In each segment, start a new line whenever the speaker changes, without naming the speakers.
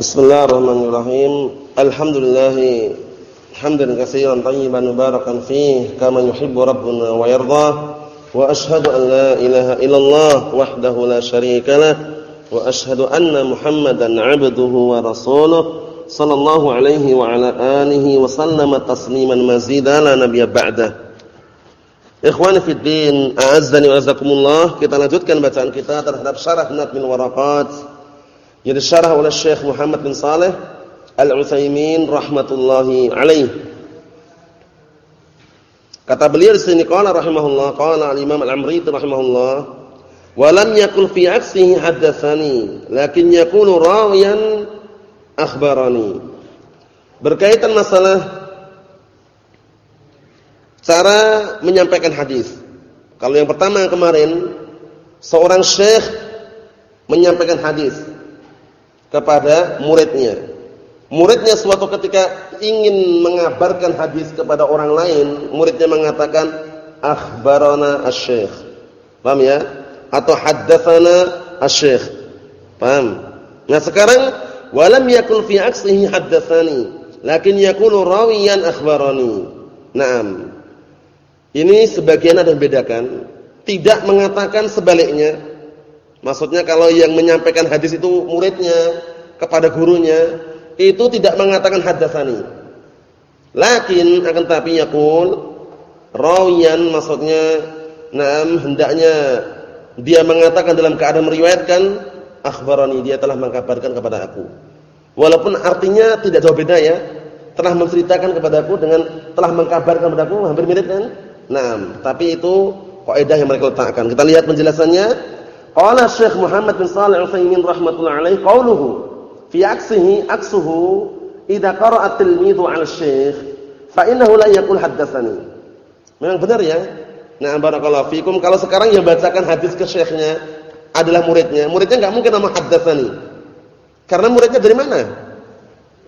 Bismillahirrahmanirrahim. Alhamdulillah hamdan katsiran tayyiban mubarakan fih kama yuhibbu rabbuna wa yarda. Wa ashhadu an la ilaha illallah wahdahu la syarika lah wa ashhadu anna Muhammadan 'abduhu wa rasuluh sallallahu alaihi wa ala alihi wa sallama tasliman mazida la nabiyya ba'da. Ikhwani fid din, a'azzani wa azakumullah. Kita lanjutkan bacaan kita terhadap syarah Nadmil Waraqat yang disyarah oleh Syekh Muhammad bin Saleh Al-Utsaimin rahmatullahi alaih. Kata beliau di sini qala rahimahullah, qala al-Imam Al-Amri rahimahullah, "Wa lam yakul fi 'aksihi haddatsani, lakin yakunu rawiyan akhbarani." Berkaitan masalah Cara menyampaikan hadis. Kalau yang pertama kemarin seorang syekh menyampaikan hadis kepada muridnya. Muridnya suatu ketika ingin mengabarkan hadis kepada orang lain, muridnya mengatakan akhbarana asy-syekh. Paham ya? Atau haddatsana asy-syekh. Paham? Nah, sekarang walam yakul fi aksihi haddatsani, lakin yakunu rawiyan akhbarani. Naam. Ini sebagian ada yang bedakan, tidak mengatakan sebaliknya. Maksudnya kalau yang menyampaikan hadis itu muridnya kepada gurunya, itu tidak mengatakan hadasani. Lakin akan tapi yaqul rawiyan maksudnya nam hendaknya dia mengatakan dalam keadaan meriwayatkan akhbarani dia telah mengkabarkan kepada aku. Walaupun artinya tidak jauh beda ya. Telah menceritakan kepadaku dengan telah mengkabarkan kepadaku hampir mirip kan? Nah, tapi itu kaidah yang mereka letakkan. Kita lihat penjelasannya. Qala Syekh Muhammad bin Shalih Al-Utsaimin rahimatullah alaihi qauluhu fi aksihi aksuhu idza qara'a at-tilmidhu 'ala syekh fa innahu la yaqul haddatsani. Memang benar ya? Nah, barakallahu fikum kalau sekarang yang bacakan hadis ke syekhnya adalah muridnya. Muridnya enggak mungkin nama haddatsani. Karena muridnya dari mana?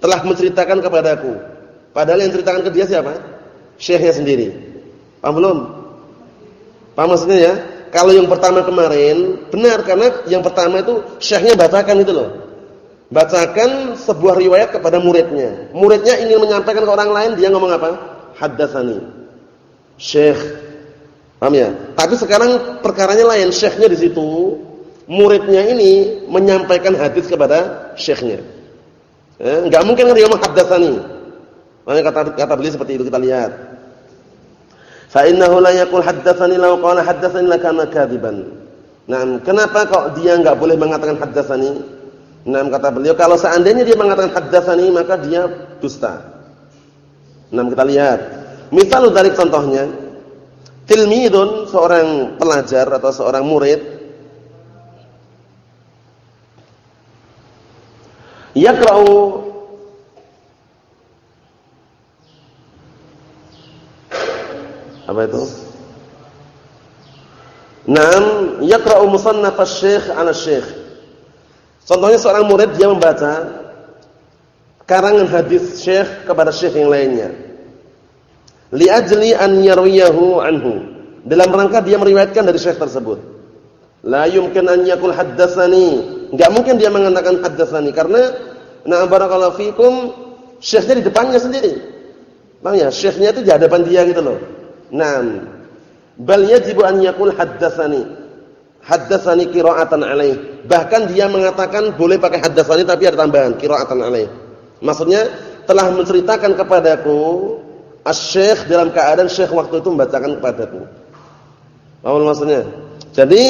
Telah menceritakan kepadaku. Padahal yang ceritakan ke dia siapa? Syekhnya sendiri. Paham belum? Paham maksudnya ya? Kalau yang pertama kemarin benar karena yang pertama itu syekhnya bacakan itu loh. Bacakan sebuah riwayat kepada muridnya. Muridnya ingin menyampaikan ke orang lain, dia ngomong apa? Haddatsani. Syekh. Paham ya? Tapi sekarang perkaranya lain, syekhnya di situ, muridnya ini menyampaikan hadis kepada syekhnya. Eh, enggak mungkin dia ngomong haddatsani. Makanya kata kata beliau seperti itu kita lihat. Fa innahu la yaqul haddatsani law qala haddatsani lakana kadiban. Nah, kenapa kok dia enggak boleh mengatakan haddatsani? Nah, kata beliau kalau seandainya dia mengatakan haddatsani maka dia dusta. Nah, kita lihat. Misal dari contohnya, tilmidun seorang pelajar atau seorang murid yaqra'u Apa itu? Naam, yaqra'u musannaf asy-syekh 'ala syekh Contohnya seorang murid dia membaca karangan hadis syekh kepada syekh yang lainnya. Li ajli an yarwiyahu anhu. Dalam rangka dia meriwayatkan dari syekh tersebut. La yumkin an yaqul haddatsani. Enggak mungkin dia mengatakan haddatsani karena na barakallahu fikum syekhnya di depannya sendiri. Paham ya? Syekhnya itu di hadapan dia gitu loh. Naam. Bal yajibu an yaqul haddatsani. Haddatsani qira'atan alaih. Bahkan dia mengatakan boleh pakai haddatsani tapi ada tambahan qira'atan alaih. Maksudnya telah menceritakan kepadaku asy-syekh dalam keadaan syekh waktu itu membacakan kepadaku. Paham maksudnya? Jadi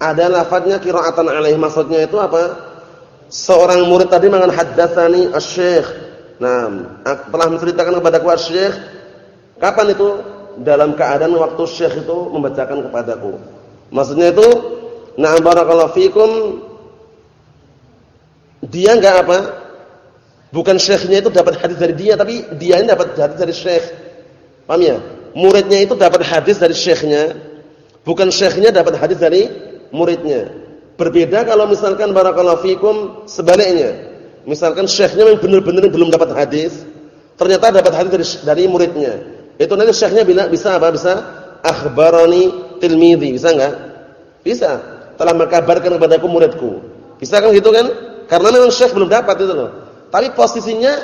ada lafadznya qira'atan alaih maksudnya itu apa? Seorang murid tadi mengatakan haddatsani asy-syekh. Nah, telah menceritakan kepadaku asy-syekh. Kapan itu? Dalam keadaan waktu syekh itu membacakan kepadaku. Maksudnya itu, na'am barakallahu fikum dia enggak apa? Bukan syekhnya itu dapat hadis dari dia, tapi dia ini dapat hadis dari syekh. Paham ya? Muridnya itu dapat hadis dari syekhnya, bukan syekhnya dapat hadis dari muridnya. Berbeda kalau misalkan barakallahu fikum sebaliknya. Misalkan syekhnya memang benar-benar belum dapat hadis, ternyata dapat hadis dari, dari muridnya. Itu nanti syekhnya bisa apa? Bisa akhbarani tilmidhi, bisa enggak? Bisa. Telah mengkabarkan kepadaku muridku. Bisa kan gitu kan? Karena memang syekh belum dapat itu loh. Tapi posisinya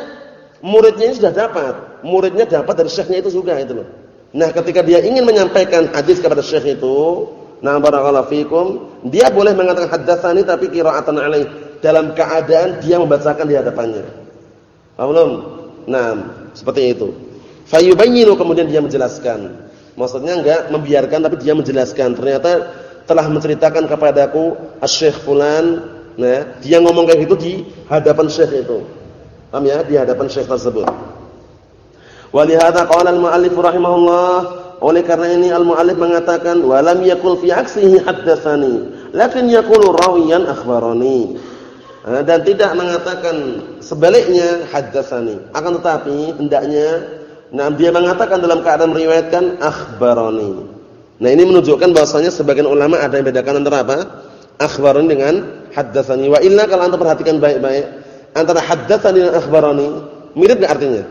muridnya ini sudah dapat. Muridnya dapat dari syekhnya itu juga itu loh. Nah, ketika dia ingin menyampaikan hadis kepada syekh itu, nah barakallahu fikum, dia boleh mengatakan haddatsani tapi qira'atan alaih dalam keadaan dia membacakan di hadapannya. Paham belum? Nah, seperti itu. Fayubayyinu kemudian dia menjelaskan. Maksudnya enggak membiarkan tapi dia menjelaskan. Ternyata telah menceritakan kepadaku Asy-Syaikh fulan, nah, dia ngomong kayak gitu di hadapan syekh itu. Paham ya? Di hadapan syekh tersebut. Walihada qala al-muallif rahimahullah, oleh karena ini al-muallif mengatakan walam yakul fi aksihi haddatsani, lakin yaqulu rawiyan akhbarani. Nah, dan tidak mengatakan sebaliknya haddatsani. Akan tetapi hendaknya nah dia mengatakan dalam keadaan meriwayatkan akhbarani. Nah, ini menunjukkan bahwasanya sebagian ulama ada yang bedakan antara apa? Akhbarani dengan haddatsani. Wa illa kalau Anda perhatikan baik-baik, antara haddatsani dan akhbarani mirip enggak artinya?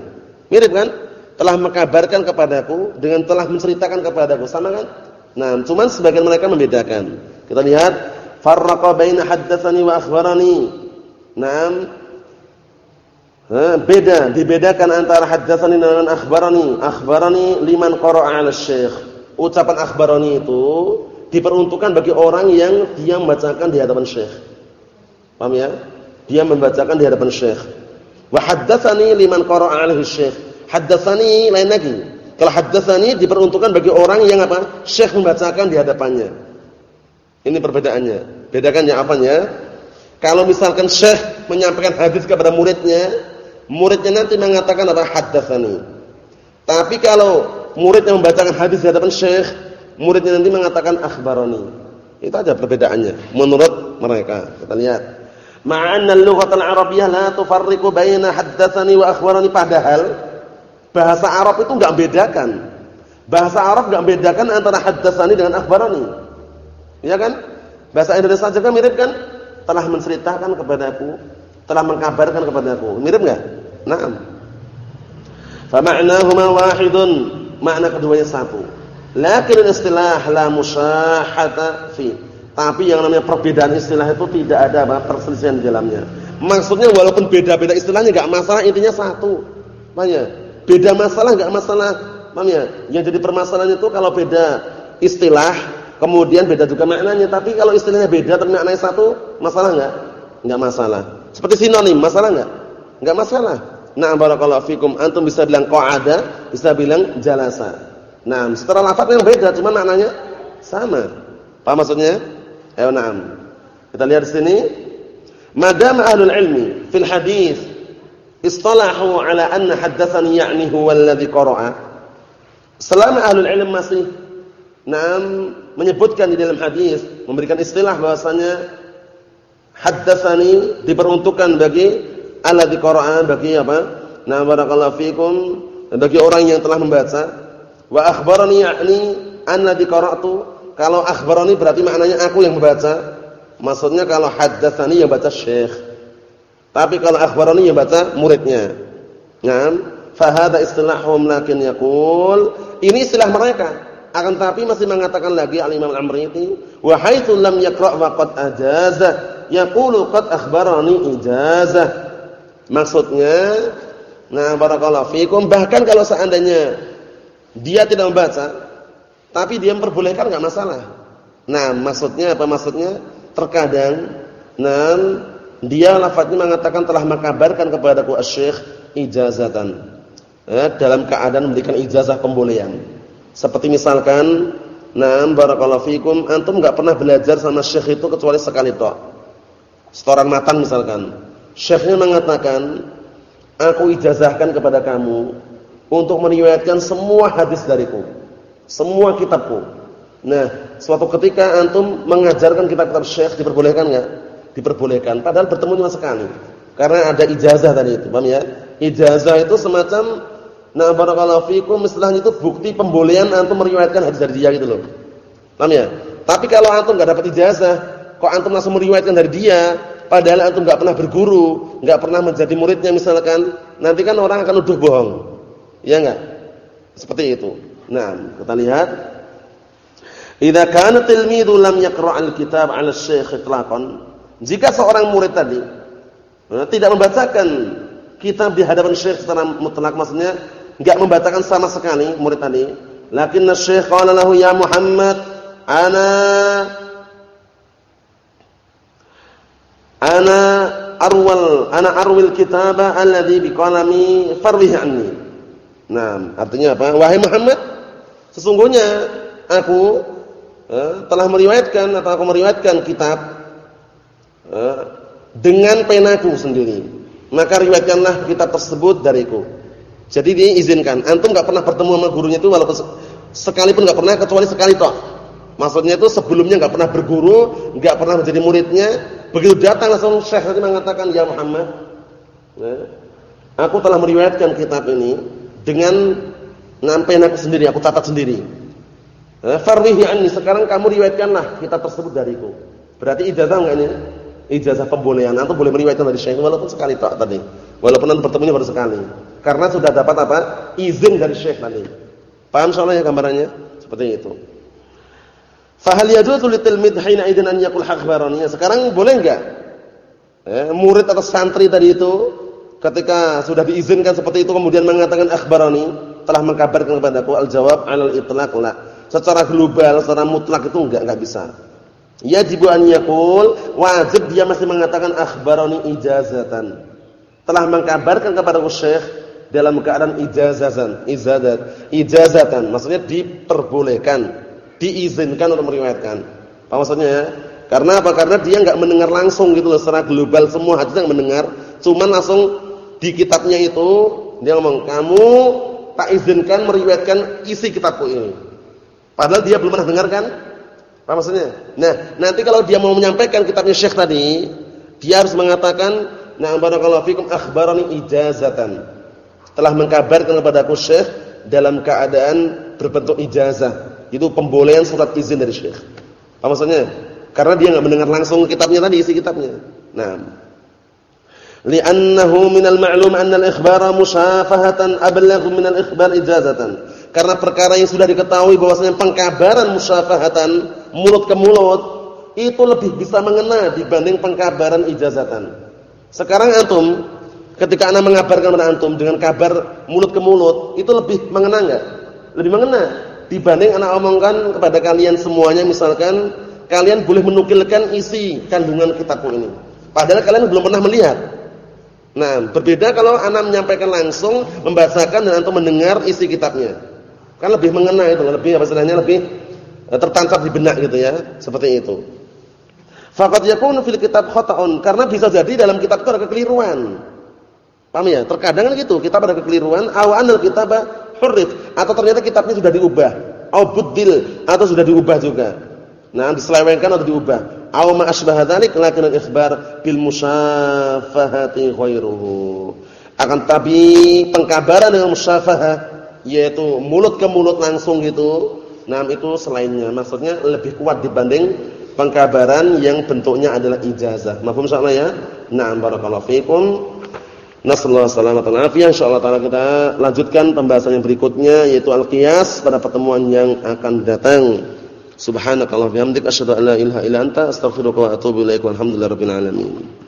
Mirip kan? Telah mengkabarkan kepadaku dengan telah menceritakan kepadaku, sama kan? Nah, cuman sebagian mereka membedakan. Kita lihat farraqa baina haddatsani wa akhbarani. Naam. Beda, dibedakan antara haddatsani dan akhbarani. Akhbarani liman qara'a 'ala syekh ucapan akhbarani itu diperuntukkan bagi orang yang dia membacakan di hadapan syekh. Paham ya? Dia membacakan di hadapan syekh. Wa haddatsani liman qara'a 'alaihi syekh. Haddatsani lain lagi. Kalau haddatsani diperuntukkan bagi orang yang apa? Syekh membacakan di hadapannya. Ini perbedaannya. Bedakannya apanya? Kalau misalkan syekh menyampaikan hadis kepada muridnya, muridnya nanti mengatakan apa? Haddatsani. Tapi kalau murid yang membacakan hadis di hadapan syekh, muridnya nanti mengatakan akhbarani. Itu aja perbedaannya menurut mereka. Kita lihat. Ma'anna al-lughah al-arabiyyah la tufarriqu baina haddatsani wa akhbarani padahal bahasa Arab itu enggak bedakan. Bahasa Arab enggak bedakan antara haddatsani dengan akhbarani. Iya kan? Bahasa Indonesia juga mirip kan? Telah menceritakan kepadaku, telah mengkabarkan kepadaku. Mirip enggak? Naam. Fa ma'nahuma wahidun makna keduanya satu. Lakin istilah la musyahata fi. Tapi yang namanya perbedaan istilah itu tidak ada apa perselisihan di dalamnya. Maksudnya walaupun beda-beda istilahnya enggak masalah, intinya satu. Paham ya? Beda masalah enggak masalah. Paham ya? Yang jadi permasalahan itu kalau beda istilah, kemudian beda juga maknanya. Tapi kalau istilahnya beda tapi maknanya satu, masalah enggak? Enggak masalah. Seperti sinonim, masalah enggak? Enggak masalah. Nah, barakallahu fikum. Antum bisa bilang qa'ada, bisa bilang jalasa. Nah, setelah lafaz yang beda, cuma maknanya sama. Paham maksudnya? Ayo na'am. Kita lihat di sini. Madam ahlul ilmi fil hadis istalahu ala anna haddatsani ya'ni huwa alladhi qara'a. Selama ahlul ilm masih na'am menyebutkan di dalam hadis, memberikan istilah bahwasanya haddatsani diperuntukkan bagi alladzi qara'a bagi apa? Nah, barakallahu fikum bagi orang yang telah membaca. Wa akhbarani yakni alladzi qara'tu. Kalau akhbarani berarti maknanya aku yang membaca. Maksudnya kalau haddatsani yang baca syekh. Tapi kalau akhbarani yang baca muridnya. Naam, fa hadha istilahum lakin yaqul ini istilah mereka. Akan tapi masih mengatakan lagi al-Imam Al-Amriti, wa haitsu lam yaqra' wa qad ajaza, yaqulu qad akhbarani ijazah. Maksudnya, nah barakallahu fikum bahkan kalau seandainya dia tidak membaca, tapi dia memperbolehkan enggak masalah. Nah, maksudnya apa maksudnya? Terkadang nah dia lafadznya mengatakan telah mengkabarkan kepadaku asy-syekh ijazatan. Ya, dalam keadaan memberikan ijazah pembolehan. Seperti misalkan, nah barakallahu fikum antum enggak pernah belajar sama syekh itu kecuali sekali tok. Setoran matan misalkan. Syekhnya mengatakan, aku ijazahkan kepada kamu untuk meriwayatkan semua hadis dariku, semua kitabku. Nah, suatu ketika antum mengajarkan kitab-kitab syekh diperbolehkan enggak? Diperbolehkan, padahal bertemu cuma sekali. Karena ada ijazah tadi itu, paham ya? Ijazah itu semacam nah barakallahu fikum istilahnya itu bukti pembolehan antum meriwayatkan hadis dari dia gitu loh. Paham ya? Tapi kalau antum enggak dapat ijazah, kok antum langsung meriwayatkan dari dia, Padahal antum enggak pernah berguru, enggak pernah menjadi muridnya misalkan, nanti kan orang akan nuduh bohong. Ya enggak? Seperti itu. Nah, kita lihat Idza kana tilmidhu lam yaqra' al-kitab 'ala asy-syekh itlaqan, jika seorang murid tadi Nah, tidak membacakan kitab di hadapan syekh secara mutlak maksudnya enggak membacakan sama sekali murid tadi. Lakin syekh qala lahu ya Muhammad ana ana arwal ana arwil kitaba alladhi biqalami farwih anni. Nah, artinya apa? Wahai Muhammad, sesungguhnya aku eh, telah meriwayatkan atau aku meriwayatkan kitab eh, dengan penaku sendiri. Maka riwayatkanlah kitab tersebut dariku. Jadi diizinkan. Antum enggak pernah bertemu sama gurunya itu walaupun sekalipun enggak pernah kecuali sekali toh. Maksudnya itu sebelumnya enggak pernah berguru, enggak pernah menjadi muridnya, begitu datang langsung Syekh tadi mengatakan, "Ya Muhammad, ya, aku telah meriwayatkan kitab ini dengan nampen aku sendiri, aku catat sendiri." Eh, farwihi anni, sekarang kamu riwayatkanlah kitab tersebut dariku. Berarti ijazah enggak ini? Ijazah pembolehan. Antum boleh meriwayatkan dari syekh walaupun sekali tak tadi. Walaupun nanti bertemunya baru sekali. Karena sudah dapat apa? Izin dari syekh tadi. Paham soalnya gambarannya? Seperti itu. Fahal yajuzu litilmid hina idzin an yaqul akhbarani? Sekarang boleh enggak? Eh, murid atau santri tadi itu ketika sudah diizinkan seperti itu kemudian mengatakan akhbarani telah mengkabarkan kepadaku al-jawab 'alal itlaq la secara global, secara mutlak itu enggak enggak bisa. Yajibu an yaqul, wajib dia masih mengatakan akhbarani ijazatan. Telah mengkabarkan kepada Syekh dalam keadaan ijazatan, izadat, ijazatan, maksudnya diperbolehkan, diizinkan untuk meriwayatkan. Apa maksudnya ya? Karena apa? Karena dia enggak mendengar langsung gitu loh secara global semua hadis yang mendengar, cuman langsung di kitabnya itu dia ngomong, "Kamu tak izinkan meriwayatkan isi kitabku ini." Padahal dia belum pernah dengar kan? Apa maksudnya? Nah, nanti kalau dia mau menyampaikan kitabnya Syekh tadi, dia harus mengatakan, "Na'am barakallahu fikum akhbarani ijazatan." Telah mengkabarkan kepadaku Syekh dalam keadaan berbentuk ijazah. Itu pembolehan surat izin dari Syekh. Apa maksudnya? Karena dia enggak mendengar langsung kitabnya tadi, isi kitabnya. Nah, li'annahu minal ma'lum anna al-ikhbara musyafahatan ablaghu min al-ikhbar ijazatan karena perkara yang sudah diketahui bahwasanya pengkabaran musyafahatan mulut ke mulut itu lebih bisa mengena dibanding pengkabaran ijazatan. Sekarang antum ketika ana mengabarkan kepada antum dengan kabar mulut ke mulut itu lebih mengena enggak? Lebih mengena dibanding ana omongkan kepada kalian semuanya misalkan kalian boleh menukilkan isi kandungan kitabku ini. Padahal kalian belum pernah melihat. Nah, berbeda kalau ana menyampaikan langsung, membacakan dan antum mendengar isi kitabnya. Kan lebih mengena itu, lebih apa istilahnya lebih eh, tertancap di benak gitu ya, seperti itu. Faqad yakunu fil kitab khata'un, karena bisa jadi dalam kitab itu ada kekeliruan. Paham ya? Terkadang kan gitu, kitab ada kekeliruan, awan al kitab hurrif atau ternyata kitabnya sudah diubah, au atau sudah diubah juga. Nah, diselewengkan atau diubah. Aw ma asbaha dzalik lakin al-ikhbar bil musyafahati khairuhu. Akan tapi pengkabaran dengan musyafahah yaitu mulut ke mulut langsung gitu. Nah, itu selainnya. Maksudnya lebih kuat dibanding pengkabaran yang bentuknya adalah ijazah. Mafhum insyaallah ya? Na'am barakallahu fikum. Nasallahu salamatan afiyah. Insyaallah taala kita lanjutkan pembahasan yang berikutnya yaitu al-qiyas pada pertemuan yang akan datang. Subhanakallah bihamdika asyhadu an la ilaha illa anta astaghfiruka wa atubu alamin.